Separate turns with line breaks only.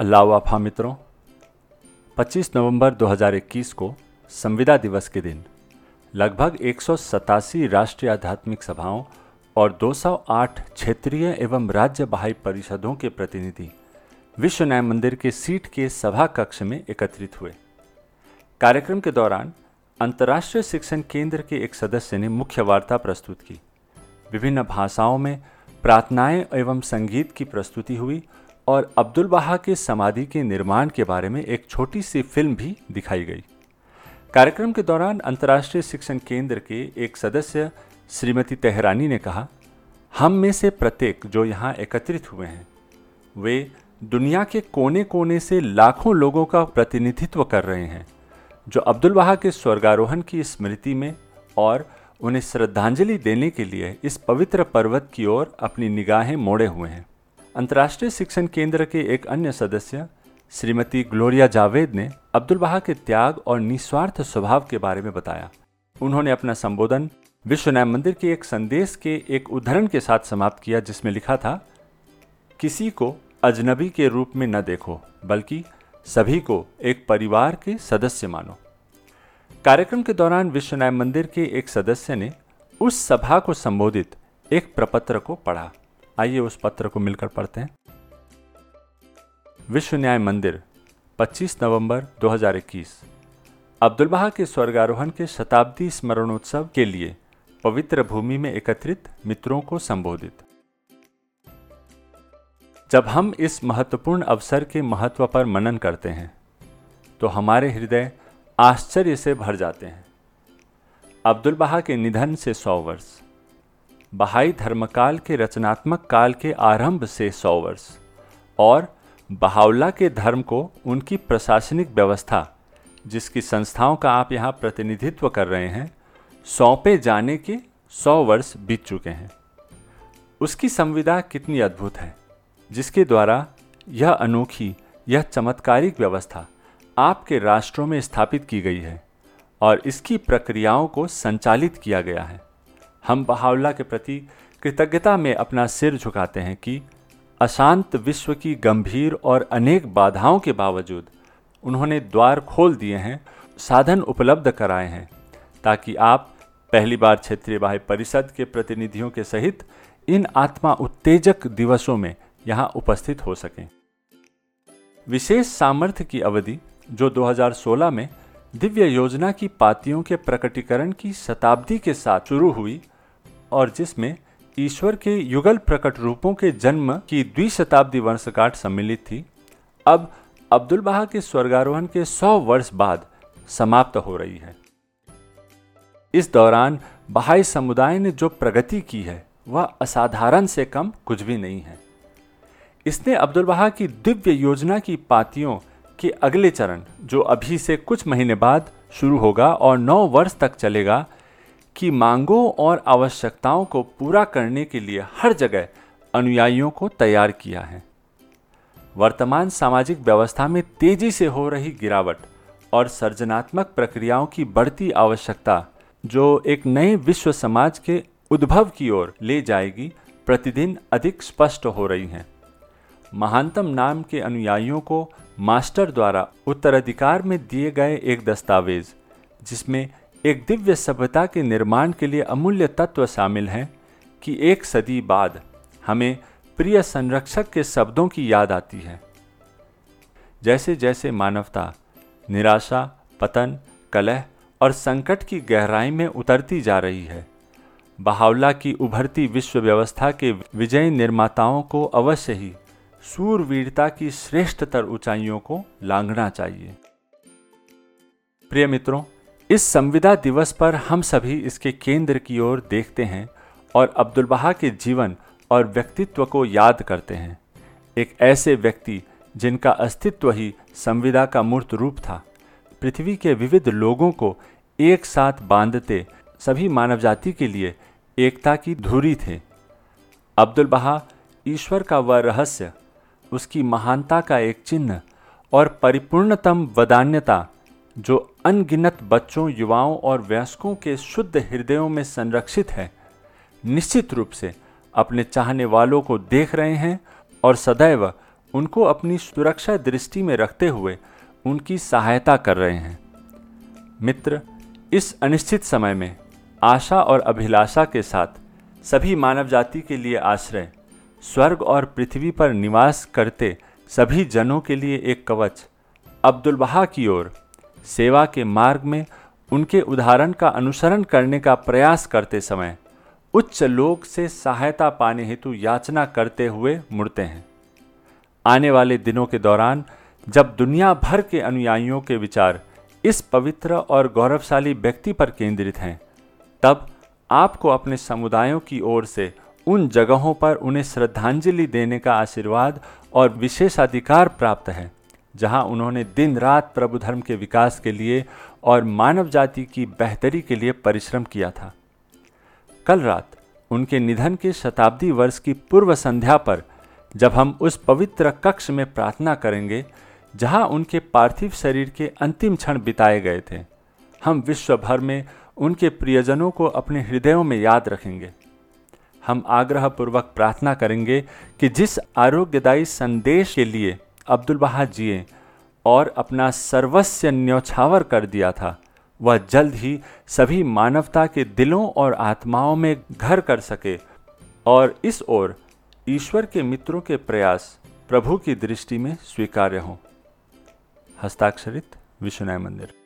अल्लाह वाफा मित्रों 25 नवंबर 2021 को संविदा दिवस के दिन लगभग एक सौ सतासी राष्ट्रीय आध्यात्मिक सभाओं और 208 क्षेत्रीय एवं राज्य बाह्य परिषदों के प्रतिनिधि विश्व न्याय मंदिर के सीट के सभा कक्ष में एकत्रित हुए। कार्यक्रम के दौरान अंतर्राष्ट्रीय शिक्षण केंद्र के एक सदस्य ने मुख्य वार्ता प्रस्तुत की। विभिन्न भाषाओं में प्रार्थनाएँ एवं संगीत की प्रस्तुति हुई और अब्दुल बहा के समाधि के निर्माण के बारे में एक छोटी सी फ़िल्म भी दिखाई गई। कार्यक्रम के दौरान अंतर्राष्ट्रीय शिक्षण केंद्र के एक सदस्य श्रीमती तेहरानी ने कहा, हम में से प्रत्येक जो यहाँ एकत्रित हुए हैं, वे दुनिया के कोने कोने से लाखों लोगों का प्रतिनिधित्व कर रहे हैं, जो अब्दुल बहा के स्वर्गारोहण की स्मृति में और उन्हें श्रद्धांजलि देने के लिए इस पवित्र पर्वत की ओर अपनी निगाहें मोड़े हुए हैं। अंतर्राष्ट्रीय शिक्षण केंद्र के एक अन्य सदस्य, श्रीमती ग्लोरिया जावेद ने अब्दुल बहा के त्याग और निस्वार्थ स्वभाव के बारे में बताया। उन्होंने अपना संबोधन विश्व न्याय मंदिर के एक संदेश के एक उदाहरण के साथ समाप्त किया, जिसमें लिखा था, किसी को अजनबी के रूप में न देखो, बल्कि सभी को एक परिवार के सदस्य मानो। कार्यक्रम के दौरान विश्व न्याय मंदिर के एक सदस्य ने उस सभा को संबोधित, एक प्रपत्र को पढ़ा। आइए उस पत्र को मिलकर पढ़ते हैं। विश्व न्याय मंदिर 25 नवंबर 2021 अब्दुल बहा के स्वर्गारोहण के शताब्दी स्मरणोत्सव के लिए पवित्र भूमि में एकत्रित मित्रों को संबोधित। जब हम इस महत्वपूर्ण अवसर के महत्व पर मनन करते हैं तो हमारे हृदय आश्चर्य से भर जाते हैं। अब्दुल बहा के निधन से सौ वर्ष। बहाई धर्मकाल के रचनात्मक काल के आरंभ से सौ वर्ष, और बहावला के धर्म को उनकी प्रशासनिक व्यवस्था, जिसकी संस्थाओं का आप यहाँ प्रतिनिधित्व कर रहे हैं, सौंपे जाने के सौ वर्ष बीत चुके हैं। उसकी संविदा कितनी अद्भुत है, जिसके द्वारा यह अनोखी, यह चमत्कारिक व्यवस्था आपके राष्ट्रों में स्थापित की गई है, और इसकी प्रक्रियाओं को संचालित किया गया है। हम बहावला के प्रति कृतज्ञता में अपना सिर झुकाते हैं कि अशांत विश्व की गंभीर और अनेक बाधाओं के बावजूद उन्होंने द्वार खोल दिए हैं, साधन उपलब्ध कराए हैं, ताकि आप पहली बार क्षेत्रीय बाह्य परिषद के प्रतिनिधियों के सहित इन आत्मा उत्तेजक दिवसों में यहाँ उपस्थित हो सकें। विशेष सामर्थ्य की अवधि, जो 2016 में दिव्य योजना की पातियों के प्रकटीकरण की शताब्दी के साथ शुरू हुई और जिसमें ईश्वर के युगल प्रकट रूपों के जन्म की द्विशताब्दी वर्षगांठ सम्मिलित थी, अब अब्दुल बहा के स्वर्गारोहण के सौ वर्ष बाद समाप्त हो रही है। इस दौरान बहाई समुदाय ने जो प्रगति की है, वह असाधारण से कम कुछ भी नहीं है। इसने अब्दुल बहा की दिव्य योजना की पातियों के अगले चरण, जो अभी से कुछ महीने बाद शुरू होगा और नौ वर्ष तक चलेगा की मांगों और आवश्यकताओं को पूरा करने के लिए हर जगह अनुयायियों को तैयार किया है। वर्तमान सामाजिक व्यवस्था में तेज़ी से हो रही गिरावट और सर्जनात्मक प्रक्रियाओं की बढ़ती आवश्यकता, जो एक नए विश्व समाज के उद्भव की ओर ले जाएगी, प्रतिदिन अधिक स्पष्ट हो रही हैं। महानतम नाम के अनुयायियों को मास्टर द्वारा उत्तराधिकार में दिए गए एक दस्तावेज़, जिसमें एक दिव्य सभ्यता के निर्माण के लिए अमूल्य तत्व शामिल हैं कि एक सदी बाद हमें प्रिय संरक्षक के शब्दों की याद आती है। जैसे जैसे मानवता निराशा, पतन, कलह और संकट की गहराई में उतरती जा रही है, बहावला की उभरती विश्व व्यवस्था के विजयी निर्माताओं को अवश्य ही सूरवीरता की श्रेष्ठतर ऊंचाइयों को लांघना चाहिए। प्रिय मित्रों इस संविदा दिवस पर हम सभी इसके केंद्र की ओर देखते हैं और अब्दुल बहा के जीवन और व्यक्तित्व को याद करते हैं। एक ऐसे व्यक्ति जिनका अस्तित्व ही संविदा का मूर्त रूप था। पृथ्वी के विविध लोगों को एक साथ बांधते सभी मानव जाति के लिए एकता की धुरी थे। अब्दुल बहा ईश्वर का वह रहस्य, उसकी महानता का एक चिन्ह और परिपूर्णतम वदान्यता जो अनगिनत बच्चों, युवाओं और वयस्कों के शुद्ध हृदयों में संरक्षित है, निश्चित रूप से अपने चाहने वालों को देख रहे हैं और सदैव उनको अपनी सुरक्षा दृष्टि में रखते हुए उनकी सहायता कर रहे हैं। मित्र, इस अनिश्चित समय में आशा और अभिलाषा के साथ सभी मानव जाति के लिए आश्रय, स्वर्ग और पृथ्वी पर निवास करते सभी जनों के लिए एक कवच, अब्दुल बहा की ओर सेवा के मार्ग में उनके उदाहरण का अनुसरण करने का प्रयास करते समय उच्च लोक से सहायता पाने हेतु याचना करते हुए मुड़ते हैं। आने वाले दिनों के दौरान जब दुनिया भर के अनुयायियों के विचार इस पवित्र और गौरवशाली व्यक्ति पर केंद्रित हैं, तब आपको अपने समुदायों की ओर से उन जगहों पर उन्हें श्रद्धांजलि देने का आशीर्वाद और विशेषाधिकार प्राप्त है। जहाँ उन्होंने दिन रात प्रभु धर्म के विकास के लिए और मानव जाति की बेहतरी के लिए परिश्रम किया था। कल रात उनके निधन के शताब्दी वर्ष की पूर्व संध्या पर जब हम उस पवित्र कक्ष में प्रार्थना करेंगे, जहाँ उनके पार्थिव शरीर के अंतिम क्षण बिताए गए थे, हम विश्व भर में उनके प्रियजनों को अपने हृदयों में याद रखेंगे। हम आग्रहपूर्वक प्रार्थना करेंगे कि जिस आरोग्यदायी संदेश के लिए अब्दुल बहा जिए और अपना सर्वस्व न्यौछावर कर दिया था। वह जल्द ही सभी मानवता के दिलों और आत्माओं में घर कर सके और इस ओर ईश्वर के मित्रों के प्रयास प्रभु की दृष्टि में स्वीकार्य हों। हस्ताक्षरित विश्वनाय मंदिर।